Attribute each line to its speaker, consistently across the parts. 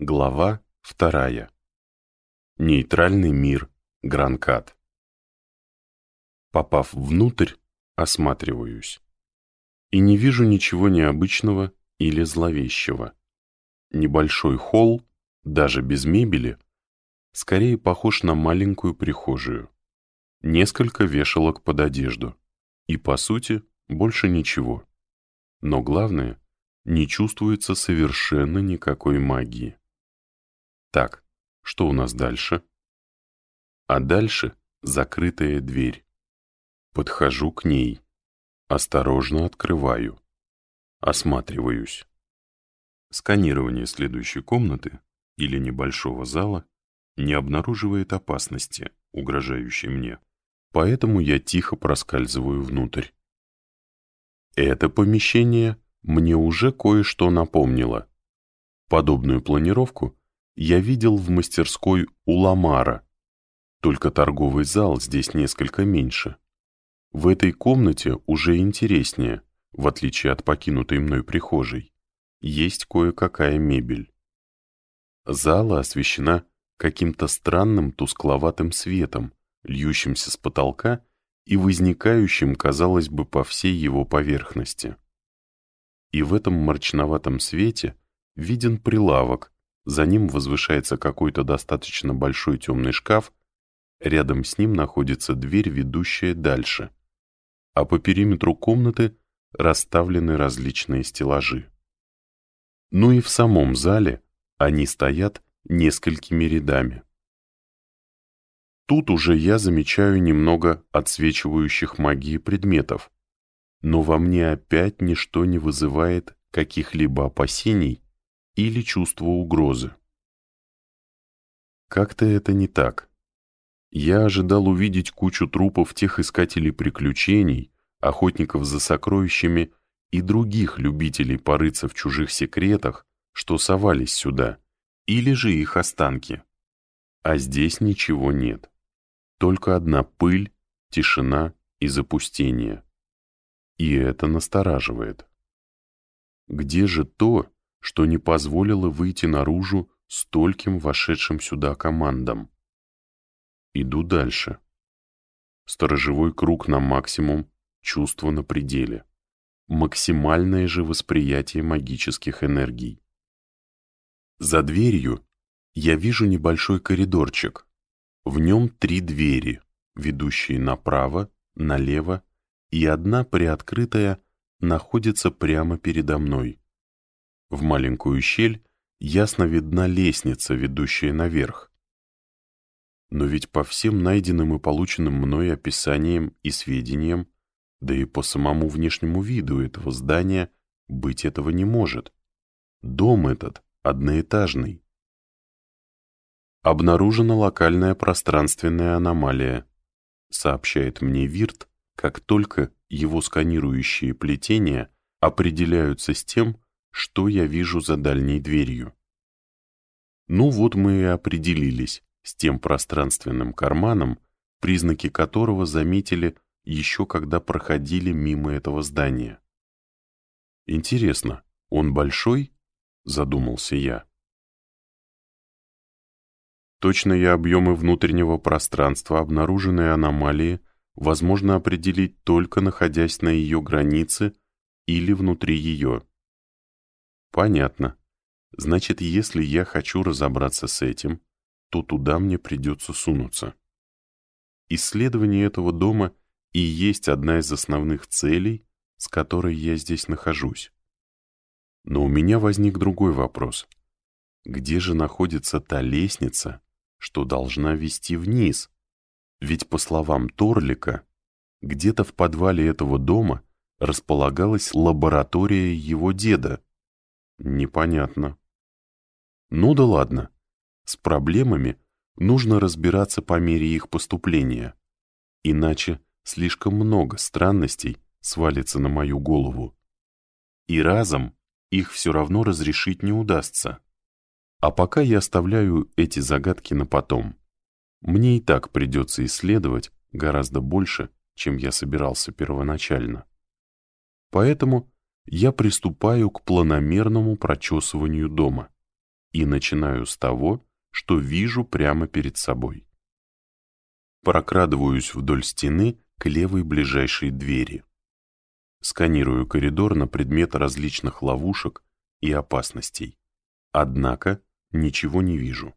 Speaker 1: Глава вторая. Нейтральный мир Гранкат. Попав внутрь, осматриваюсь. И не вижу ничего необычного или зловещего. Небольшой холл, даже без мебели, скорее похож на маленькую прихожую. Несколько вешалок под одежду. И, по сути, больше ничего. Но главное, не чувствуется совершенно никакой магии. Так, что у нас дальше? А дальше закрытая дверь. Подхожу к ней. Осторожно открываю. Осматриваюсь. Сканирование следующей комнаты или небольшого зала не обнаруживает опасности, угрожающей мне. Поэтому я тихо проскальзываю внутрь. Это помещение мне уже кое-что напомнило. Подобную планировку я видел в мастерской у Ламара, только торговый зал здесь несколько меньше. В этой комнате уже интереснее, в отличие от покинутой мной прихожей. Есть кое-какая мебель. Зала освещена каким-то странным тускловатым светом, льющимся с потолка и возникающим, казалось бы, по всей его поверхности. И в этом мрачноватом свете виден прилавок, за ним возвышается какой-то достаточно большой темный шкаф, рядом с ним находится дверь, ведущая дальше, а по периметру комнаты расставлены различные стеллажи. Ну и в самом зале они стоят несколькими рядами. Тут уже я замечаю немного отсвечивающих магии предметов, но во мне опять ничто не вызывает каких-либо опасений или чувство угрозы. Как-то это не так. Я ожидал увидеть кучу трупов тех искателей приключений, охотников за сокровищами и других любителей порыться в чужих секретах, что совались сюда, или же их останки. А здесь ничего нет. Только одна пыль, тишина и запустение. И это настораживает. Где же то, что не позволило выйти наружу стольким вошедшим сюда командам. Иду дальше. Сторожевой круг на максимум, чувство на пределе. Максимальное же восприятие магических энергий. За дверью я вижу небольшой коридорчик. В нем три двери, ведущие направо, налево, и одна приоткрытая находится прямо передо мной. В маленькую щель ясно видна лестница, ведущая наверх. Но ведь по всем найденным и полученным мной описаниям и сведениям, да и по самому внешнему виду этого здания, быть этого не может. Дом этот одноэтажный. Обнаружена локальная пространственная аномалия, сообщает мне Вирт, как только его сканирующие плетения определяются с тем, что я вижу за дальней дверью. Ну вот мы и определились с тем пространственным карманом, признаки которого заметили еще когда проходили мимо этого здания. «Интересно, он большой?» — задумался я. Точно я объемы внутреннего пространства обнаруженной аномалии возможно определить только находясь на ее границе или внутри ее. Понятно. Значит, если я хочу разобраться с этим, то туда мне придется сунуться. Исследование этого дома и есть одна из основных целей, с которой я здесь нахожусь. Но у меня возник другой вопрос. Где же находится та лестница, что должна вести вниз? Ведь, по словам Торлика, где-то в подвале этого дома располагалась лаборатория его деда, Непонятно. Ну да ладно. С проблемами нужно разбираться по мере их поступления. Иначе слишком много странностей свалится на мою голову. И разом их все равно разрешить не удастся. А пока я оставляю эти загадки на потом. Мне и так придется исследовать гораздо больше, чем я собирался первоначально. Поэтому я приступаю к планомерному прочесыванию дома. и начинаю с того, что вижу прямо перед собой. Прокрадываюсь вдоль стены к левой ближайшей двери. Сканирую коридор на предмет различных ловушек и опасностей. Однако ничего не вижу.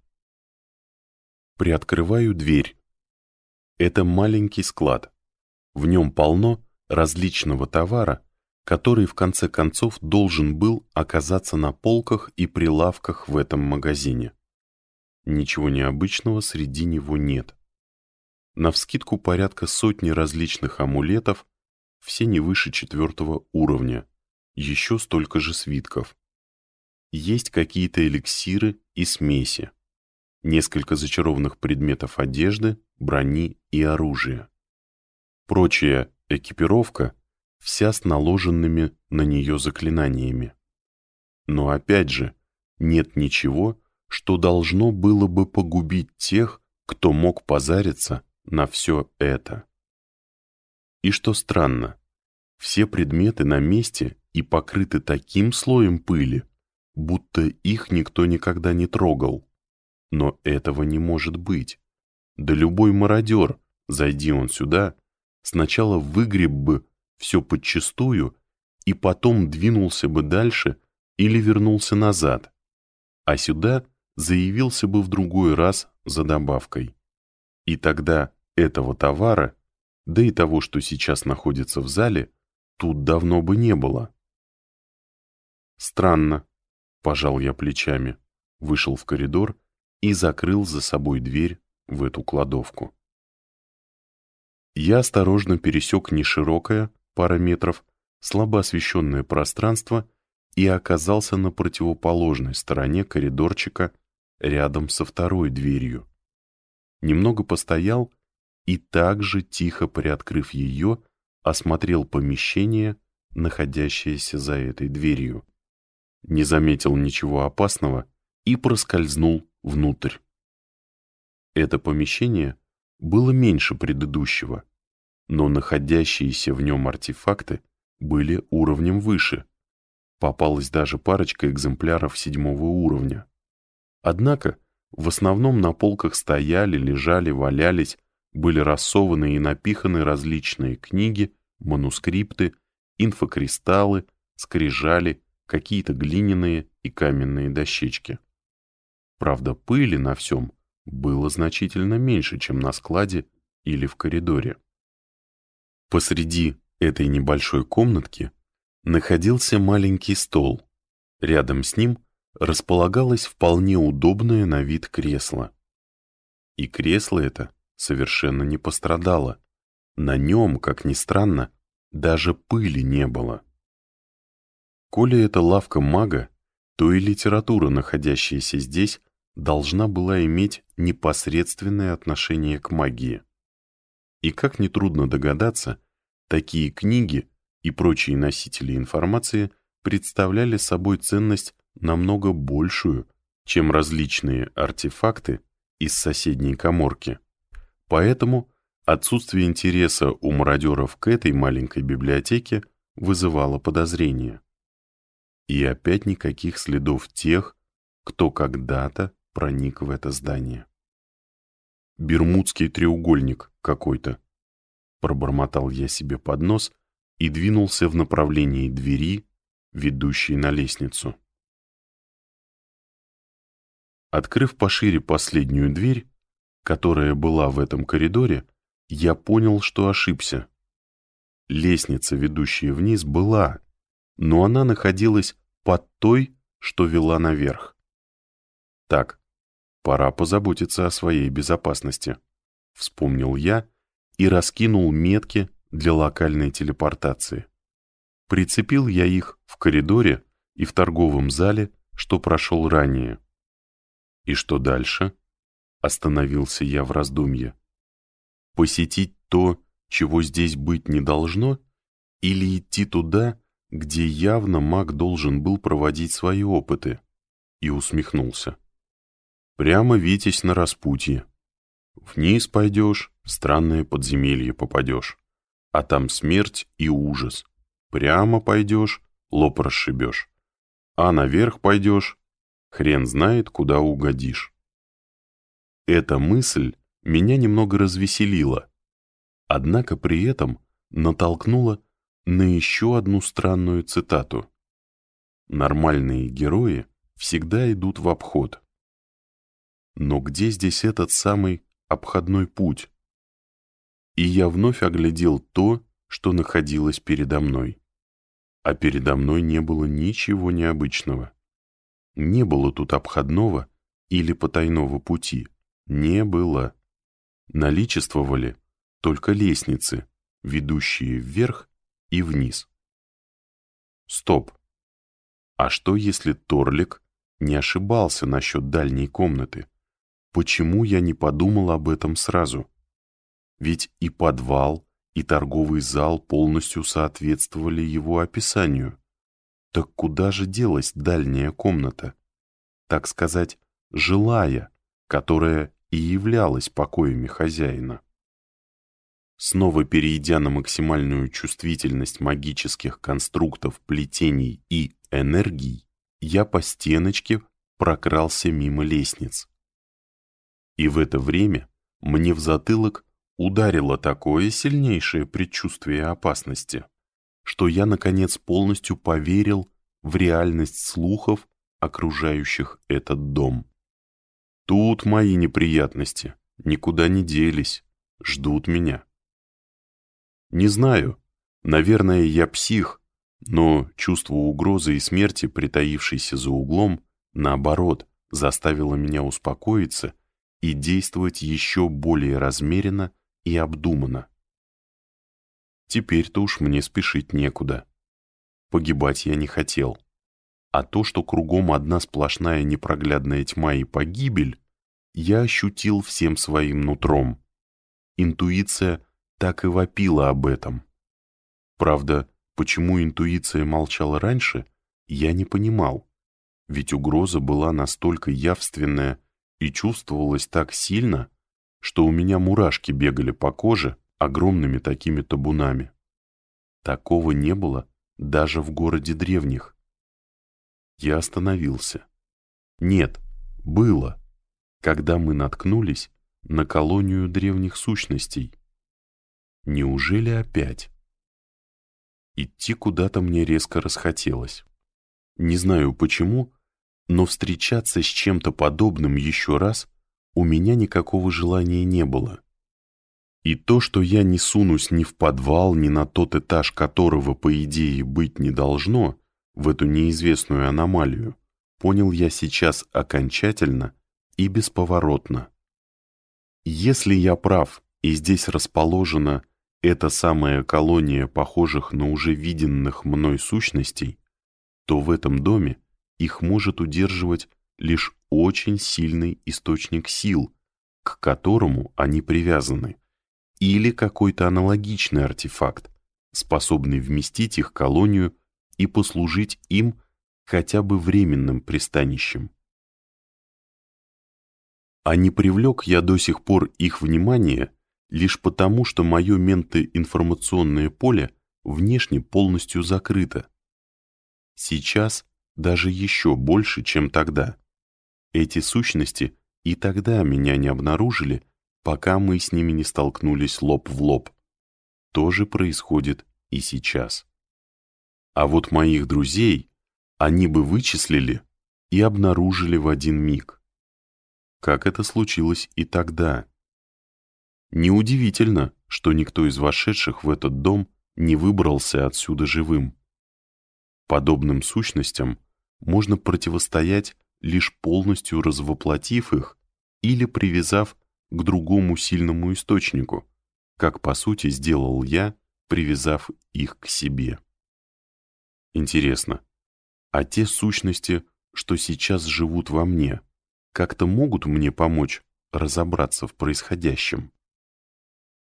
Speaker 1: Приоткрываю дверь. Это маленький склад. В нем полно различного товара, который в конце концов должен был оказаться на полках и прилавках в этом магазине. Ничего необычного среди него нет. Навскидку порядка сотни различных амулетов, все не выше четвертого уровня, еще столько же свитков. Есть какие-то эликсиры и смеси, несколько зачарованных предметов одежды, брони и оружия. Прочая экипировка вся с наложенными на нее заклинаниями. Но опять же, нет ничего, что должно было бы погубить тех, кто мог позариться на все это. И что странно, все предметы на месте и покрыты таким слоем пыли, будто их никто никогда не трогал. Но этого не может быть. Да любой мародер, зайди он сюда, сначала выгреб бы все подчистую и потом двинулся бы дальше или вернулся назад, а сюда заявился бы в другой раз за добавкой. И тогда этого товара, да и того, что сейчас находится в зале, тут давно бы не было. Странно, пожал я плечами, вышел в коридор и закрыл за собой дверь в эту кладовку. Я осторожно пересек неширокое, пара метров, слабо освещенное пространство и оказался на противоположной стороне коридорчика рядом со второй дверью. Немного постоял и также, тихо приоткрыв ее, осмотрел помещение, находящееся за этой дверью. Не заметил ничего опасного и проскользнул внутрь. Это помещение было меньше предыдущего, но находящиеся в нем артефакты были уровнем выше. Попалась даже парочка экземпляров седьмого уровня. Однако, в основном на полках стояли, лежали, валялись, были рассованы и напиханы различные книги, манускрипты, инфокристаллы, скрижали, какие-то глиняные и каменные дощечки. Правда, пыли на всем было значительно меньше, чем на складе или в коридоре. Посреди этой небольшой комнатки находился маленький стол. Рядом с ним располагалось вполне удобное на вид кресло. И кресло это совершенно не пострадало. На нем, как ни странно, даже пыли не было. Коли это лавка мага, то и литература, находящаяся здесь, должна была иметь непосредственное отношение к магии. И как нетрудно догадаться, такие книги и прочие носители информации представляли собой ценность намного большую, чем различные артефакты из соседней коморки. Поэтому отсутствие интереса у мародеров к этой маленькой библиотеке вызывало подозрения. И опять никаких следов тех, кто когда-то проник в это здание. Бермудский треугольник какой-то. Пробормотал я себе под нос и двинулся в направлении двери, ведущей на лестницу. Открыв пошире последнюю дверь, которая была в этом коридоре, я понял, что ошибся. Лестница, ведущая вниз, была, но она находилась под той, что вела наверх. Так, Пора позаботиться о своей безопасности. Вспомнил я и раскинул метки для локальной телепортации. Прицепил я их в коридоре и в торговом зале, что прошел ранее. И что дальше? Остановился я в раздумье. Посетить то, чего здесь быть не должно, или идти туда, где явно маг должен был проводить свои опыты? И усмехнулся. Прямо витязь на распутье. Вниз пойдешь, в странное подземелье попадешь. А там смерть и ужас. Прямо пойдешь, лоб расшибешь. А наверх пойдешь, Хрен знает, куда угодишь. Эта мысль меня немного развеселила, однако при этом натолкнула на еще одну странную цитату. Нормальные герои всегда идут в обход. Но где здесь этот самый обходной путь? И я вновь оглядел то, что находилось передо мной. А передо мной не было ничего необычного. Не было тут обходного или потайного пути. Не было. Наличествовали только лестницы, ведущие вверх и вниз. Стоп. А что, если Торлик не ошибался насчет дальней комнаты? Почему я не подумал об этом сразу? Ведь и подвал, и торговый зал полностью соответствовали его описанию. Так куда же делась дальняя комната? Так сказать, жилая, которая и являлась покоями хозяина. Снова перейдя на максимальную чувствительность магических конструктов, плетений и энергий, я по стеночке прокрался мимо лестниц. И в это время мне в затылок ударило такое сильнейшее предчувствие опасности, что я, наконец, полностью поверил в реальность слухов, окружающих этот дом. Тут мои неприятности никуда не делись, ждут меня. Не знаю, наверное, я псих, но чувство угрозы и смерти, притаившейся за углом, наоборот, заставило меня успокоиться и действовать еще более размеренно и обдуманно. Теперь-то уж мне спешить некуда. Погибать я не хотел. А то, что кругом одна сплошная непроглядная тьма и погибель, я ощутил всем своим нутром. Интуиция так и вопила об этом. Правда, почему интуиция молчала раньше, я не понимал, ведь угроза была настолько явственная и чувствовалась так сильно, что у меня мурашки бегали по коже огромными такими табунами. Такого не было даже в городе древних. Я остановился. Нет, было, когда мы наткнулись на колонию древних сущностей. Неужели опять? Идти куда-то мне резко расхотелось. Не знаю почему, но встречаться с чем-то подобным еще раз у меня никакого желания не было. И то, что я не сунусь ни в подвал, ни на тот этаж, которого, по идее, быть не должно, в эту неизвестную аномалию, понял я сейчас окончательно и бесповоротно. Если я прав, и здесь расположена эта самая колония похожих на уже виденных мной сущностей, то в этом доме их может удерживать лишь очень сильный источник сил, к которому они привязаны, или какой-то аналогичный артефакт, способный вместить их колонию и послужить им хотя бы временным пристанищем. А не привлек я до сих пор их внимание лишь потому, что мое ментоинформационное поле внешне полностью закрыто. Сейчас даже еще больше, чем тогда. Эти сущности и тогда меня не обнаружили, пока мы с ними не столкнулись лоб в лоб. То же происходит и сейчас. А вот моих друзей они бы вычислили и обнаружили в один миг. Как это случилось и тогда. Неудивительно, что никто из вошедших в этот дом не выбрался отсюда живым. Подобным сущностям можно противостоять, лишь полностью развоплотив их или привязав к другому сильному источнику, как по сути сделал я, привязав их к себе. Интересно, а те сущности, что сейчас живут во мне, как-то могут мне помочь разобраться в происходящем?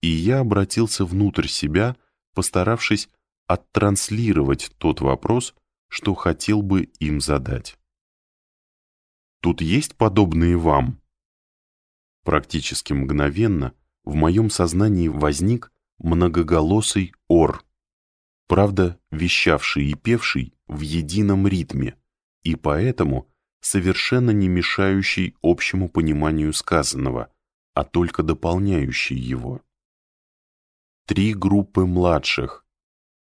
Speaker 1: и я обратился внутрь себя, постаравшись оттранслировать тот вопрос, что хотел бы им задать. «Тут есть подобные вам?» Практически мгновенно в моем сознании возник многоголосый ор, правда, вещавший и певший в едином ритме, и поэтому совершенно не мешающий общему пониманию сказанного, а только дополняющий его. Три группы младших,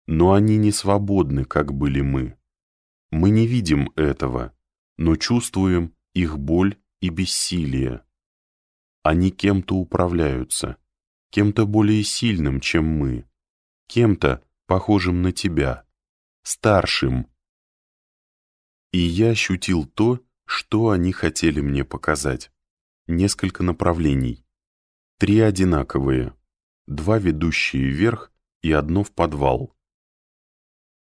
Speaker 1: но они не свободны, как были мы. Мы не видим этого, но чувствуем их боль и бессилие. Они кем-то управляются, кем-то более сильным, чем мы, кем-то похожим на тебя, старшим. И я ощутил то, что они хотели мне показать. Несколько направлений. Три одинаковые, два ведущие вверх и одно в подвал.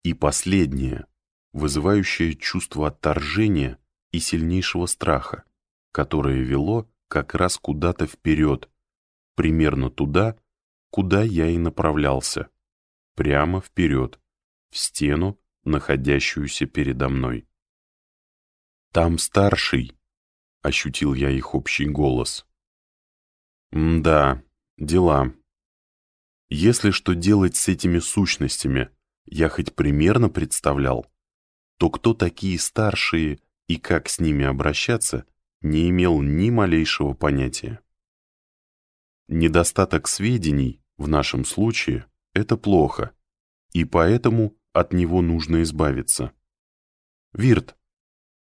Speaker 1: И последнее, вызывающее чувство отторжения и сильнейшего страха, которое вело как раз куда-то вперед, примерно туда, куда я и направлялся, прямо вперед, в стену, находящуюся передо мной. «Там старший», — ощутил я их общий голос. «Да, дела. Если что делать с этими сущностями, я хоть примерно представлял, то кто такие старшие и как с ними обращаться, не имел ни малейшего понятия. Недостаток сведений в нашем случае – это плохо, и поэтому от него нужно избавиться. Вирт,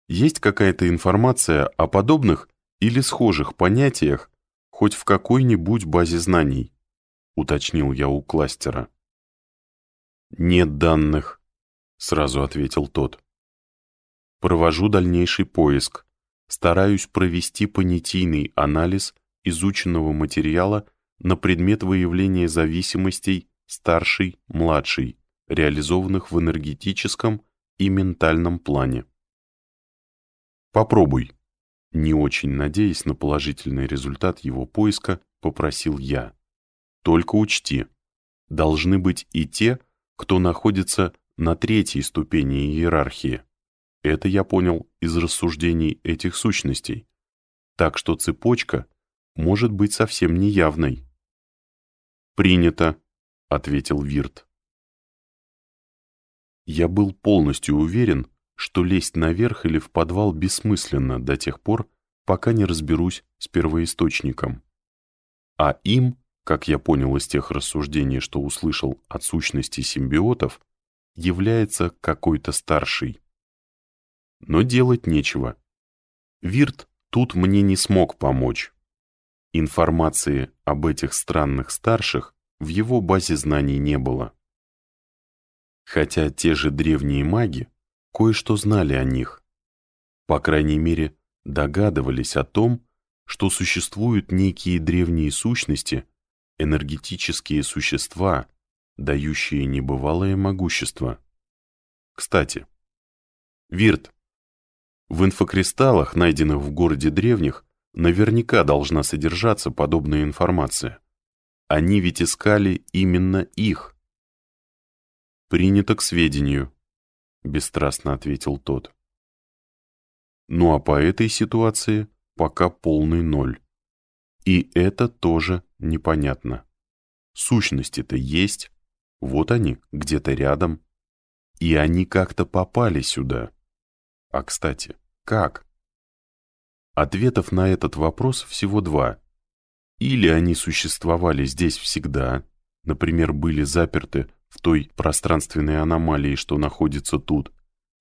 Speaker 1: есть какая-то информация о подобных или схожих понятиях хоть в какой-нибудь базе знаний? Уточнил я у кластера. Нет данных, сразу ответил тот. Провожу дальнейший поиск, стараюсь провести понятийный анализ изученного материала на предмет выявления зависимостей старший-младший, реализованных в энергетическом и ментальном плане. «Попробуй», не очень надеясь на положительный результат его поиска, попросил я. «Только учти, должны быть и те, кто находится на третьей ступени иерархии. Это я понял из рассуждений этих сущностей. Так что цепочка может быть совсем неявной». «Принято», — ответил Вирт. Я был полностью уверен, что лезть наверх или в подвал бессмысленно до тех пор, пока не разберусь с первоисточником. А им, как я понял из тех рассуждений, что услышал от сущности симбиотов, является какой-то старший. Но делать нечего. Вирт тут мне не смог помочь. Информации об этих странных старших в его базе знаний не было. Хотя те же древние маги кое-что знали о них. По крайней мере, догадывались о том, что существуют некие древние сущности, энергетические существа, дающие небывалое могущество. Кстати, Вирт, в инфокристаллах, найденных в городе древних, наверняка должна содержаться подобная информация. Они ведь искали именно их. Принято к сведению. — бесстрастно ответил тот. Ну а по этой ситуации пока полный ноль. И это тоже непонятно. Сущности-то есть, вот они, где-то рядом. И они как-то попали сюда. А, кстати, как? Ответов на этот вопрос всего два. Или они существовали здесь всегда, например, были заперты в той пространственной аномалии, что находится тут,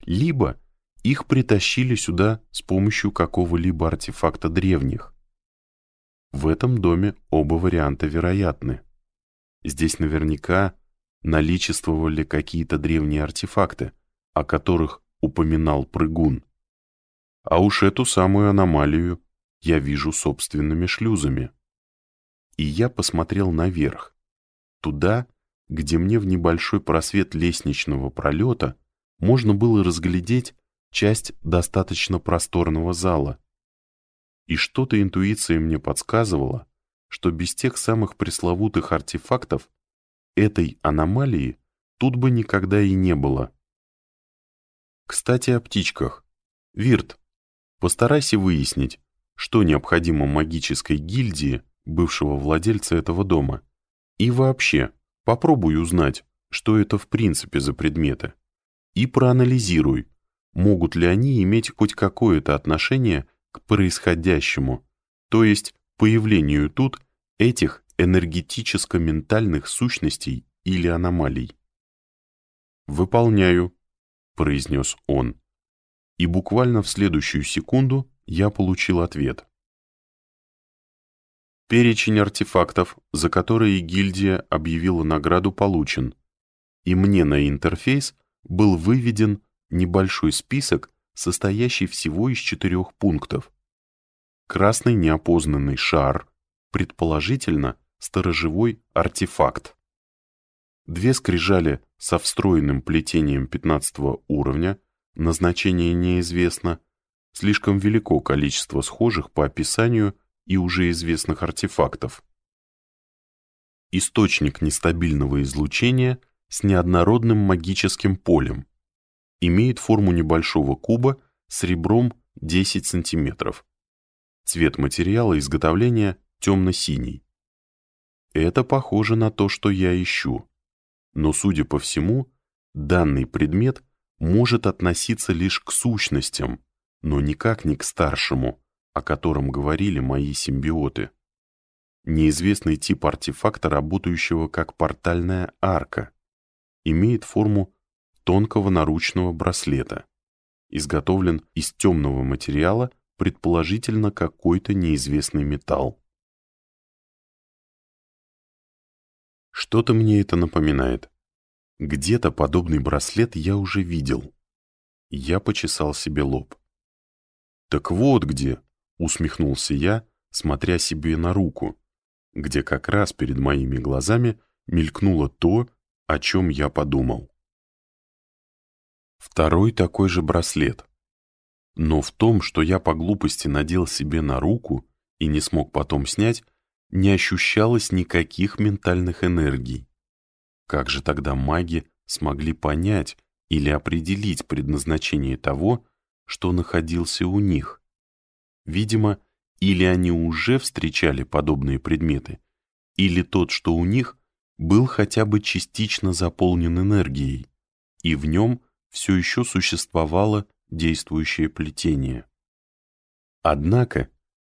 Speaker 1: либо их притащили сюда с помощью какого-либо артефакта древних. В этом доме оба варианта вероятны. Здесь наверняка наличествовали какие-то древние артефакты, о которых упоминал прыгун. А уж эту самую аномалию я вижу собственными шлюзами. И я посмотрел наверх, туда, где мне в небольшой просвет лестничного пролета можно было разглядеть часть достаточно просторного зала. И что-то интуиция мне подсказывала, что без тех самых пресловутых артефактов этой аномалии тут бы никогда и не было. Кстати, о птичках. Вирт, постарайся выяснить, что необходимо магической гильдии бывшего владельца этого дома. И вообще, Попробуй узнать, что это в принципе за предметы. И проанализируй, могут ли они иметь хоть какое-то отношение к происходящему, то есть появлению тут этих энергетическо-ментальных сущностей или аномалий. «Выполняю», — произнес он. И буквально в следующую секунду я получил ответ. Перечень артефактов, за которые гильдия объявила награду, получен, и мне на интерфейс был выведен небольшой список, состоящий всего из четырех пунктов. Красный неопознанный шар, предположительно сторожевой артефакт. Две скрижали со встроенным плетением 15 уровня, назначение неизвестно, слишком велико количество схожих по описанию и уже известных артефактов. Источник нестабильного излучения с неоднородным магическим полем. Имеет форму небольшого куба с ребром 10 см. Цвет материала изготовления темно-синий. Это похоже на то, что я ищу. Но, судя по всему, данный предмет может относиться лишь к сущностям, но никак не к старшему, о котором говорили мои симбиоты. Неизвестный тип артефакта, работающего как портальная арка, имеет форму тонкого наручного браслета, изготовлен из темного материала, предположительно какой-то неизвестный металл. Что-то мне это напоминает. Где-то подобный браслет я уже видел. Я почесал себе лоб. «Так вот где!» — усмехнулся я, смотря себе на руку, где как раз перед моими глазами мелькнуло то, о чем я подумал. Второй такой же браслет. Но в том, что я по глупости надел себе на руку и не смог потом снять, не ощущалось никаких ментальных энергий. Как же тогда маги смогли понять или определить предназначение того, что находился у них? Видимо, или они уже встречали подобные предметы, или тот, что у них, был хотя бы частично заполнен энергией, и в нем все еще существовало действующее плетение. Однако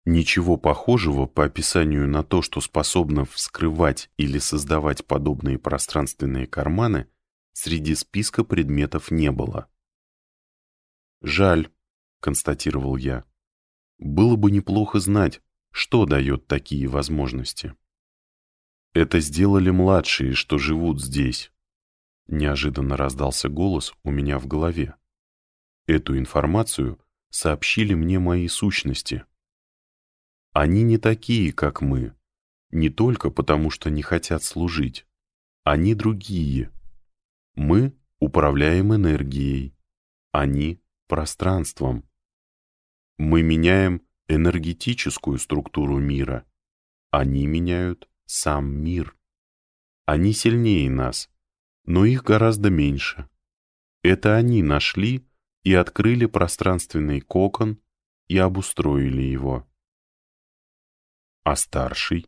Speaker 1: Ничего похожего по описанию на то, что способно вскрывать или создавать подобные пространственные карманы, среди списка предметов не было. «Жаль», — констатировал я. «Было бы неплохо знать, что дает такие возможности». «Это сделали младшие, что живут здесь», — неожиданно раздался голос у меня в голове. «Эту информацию сообщили мне мои сущности». Они не такие, как мы, не только потому, что не хотят служить. Они другие. Мы управляем энергией, они — пространством. Мы меняем энергетическую структуру мира, они меняют сам мир. Они сильнее нас, но их гораздо меньше. Это они нашли и открыли пространственный кокон и обустроили его. А старший?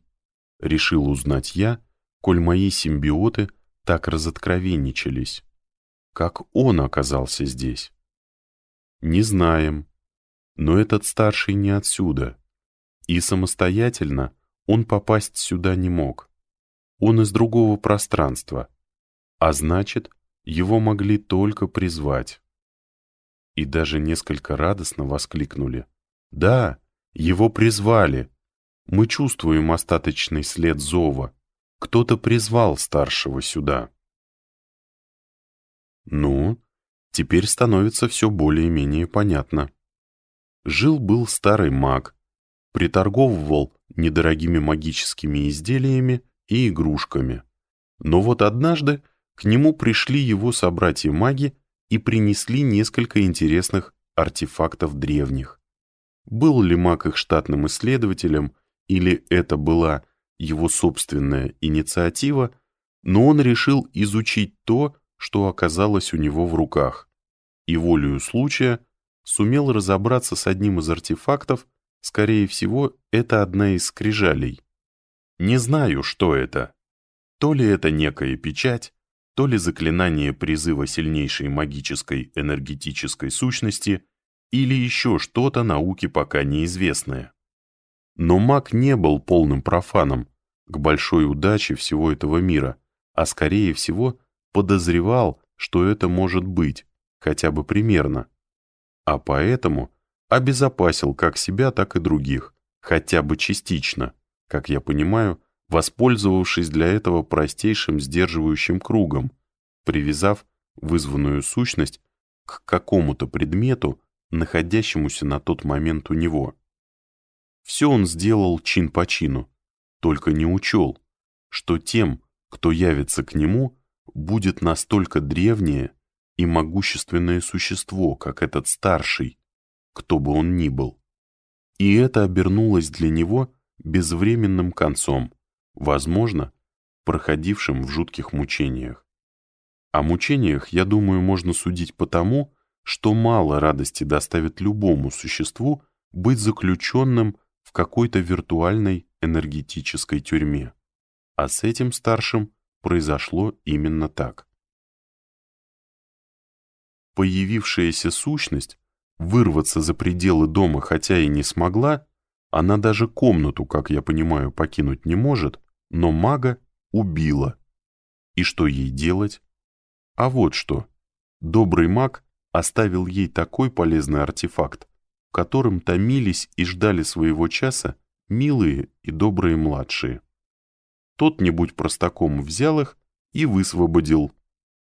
Speaker 1: Решил узнать я, коль мои симбиоты так разоткровенничались. Как он оказался здесь? Не знаем. Но этот старший не отсюда. И самостоятельно он попасть сюда не мог. Он из другого пространства. А значит, его могли только призвать. И даже несколько радостно воскликнули. «Да, его призвали!» Мы чувствуем остаточный след зова. Кто-то призвал старшего сюда. Ну, теперь становится все более-менее понятно. Жил-был старый маг, приторговывал недорогими магическими изделиями и игрушками. Но вот однажды к нему пришли его собратья-маги и принесли несколько интересных артефактов древних. Был ли маг их штатным исследователем – или это была его собственная инициатива, но он решил изучить то, что оказалось у него в руках, и волею случая сумел разобраться с одним из артефактов, скорее всего, это одна из скрижалей. Не знаю, что это. То ли это некая печать, то ли заклинание призыва сильнейшей магической энергетической сущности, или еще что-то науке пока неизвестное. Но маг не был полным профаном, к большой удаче всего этого мира, а скорее всего подозревал, что это может быть, хотя бы примерно. А поэтому обезопасил как себя, так и других, хотя бы частично, как я понимаю, воспользовавшись для этого простейшим сдерживающим кругом, привязав вызванную сущность к какому-то предмету, находящемуся на тот момент у него. Все он сделал чин по чину, только не учел, что тем, кто явится к нему, будет настолько древнее и могущественное существо, как этот старший, кто бы он ни был. И это обернулось для него безвременным концом, возможно, проходившим в жутких мучениях. О мучениях, я думаю, можно судить потому, что мало радости доставит любому существу быть заключенным в какой-то виртуальной энергетической тюрьме. А с этим старшим произошло именно так. Появившаяся сущность вырваться за пределы дома хотя и не смогла, она даже комнату, как я понимаю, покинуть не может, но мага убила. И что ей делать? А вот что. Добрый маг оставил ей такой полезный артефакт, в котором томились и ждали своего часа милые и добрые младшие. Тот, не будь простаком, взял их и высвободил.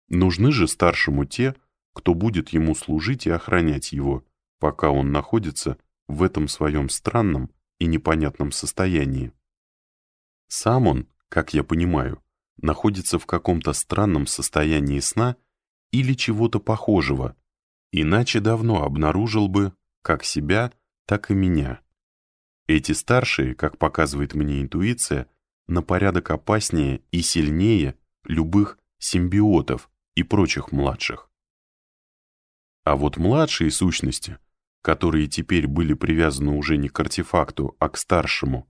Speaker 1: Нужны же старшему те, кто будет ему служить и охранять его, пока он находится в этом своем странном и непонятном состоянии. Сам он, как я понимаю, находится в каком-то странном состоянии сна или чего-то похожего, иначе давно обнаружил бы как себя, так и меня. Эти старшие, как показывает мне интуиция, на порядок опаснее и сильнее любых симбиотов и прочих младших. А вот младшие сущности, которые теперь были привязаны уже не к артефакту, а к старшему,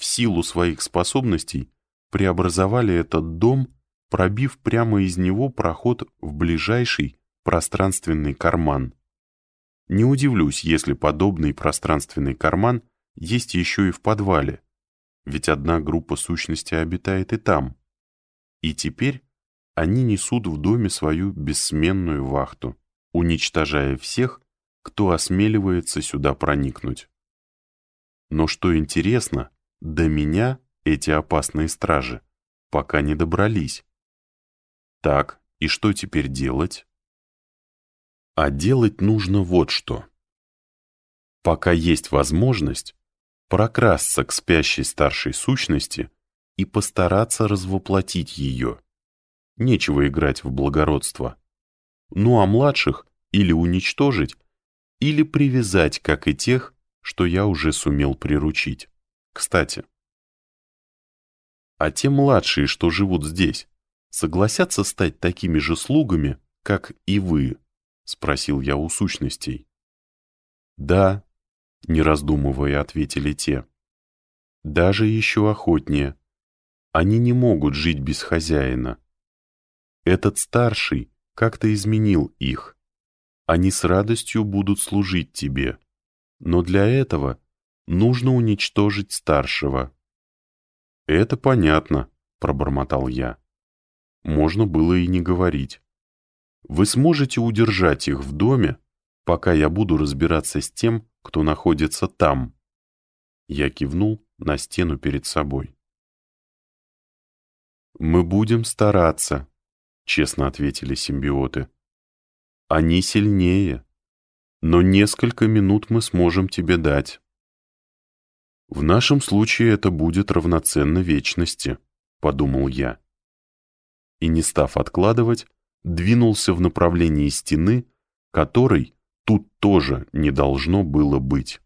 Speaker 1: в силу своих способностей преобразовали этот дом, пробив прямо из него проход в ближайший пространственный карман. Не удивлюсь, если подобный пространственный карман есть еще и в подвале, ведь одна группа сущности обитает и там. И теперь они несут в доме свою бессменную вахту, уничтожая всех, кто осмеливается сюда проникнуть. Но что интересно, до меня эти опасные стражи пока не добрались. Так, и что теперь делать? А делать нужно вот что. Пока есть возможность, прокрасться к спящей старшей сущности и постараться развоплотить ее. Нечего играть в благородство. Ну а младших или уничтожить, или привязать, как и тех, что я уже сумел приручить. Кстати, а те младшие, что живут здесь, согласятся стать такими же слугами, как и вы? Спросил я у сущностей. Да, не раздумывая, ответили те. Даже еще охотнее. Они не могут жить без хозяина. Этот старший как-то изменил их. Они с радостью будут служить тебе. Но для этого нужно уничтожить старшего. «Это понятно», — пробормотал я. Можно было и не говорить. «Вы сможете удержать их в доме, пока я буду разбираться с тем, кто находится там?» Я кивнул на стену перед собой. «Мы будем стараться», — честно ответили симбиоты. «Они сильнее, но несколько минут мы сможем тебе дать». «В нашем случае это будет равноценно вечности», — подумал я. И не став откладывать, двинулся в направлении стены, которой тут тоже не должно было быть.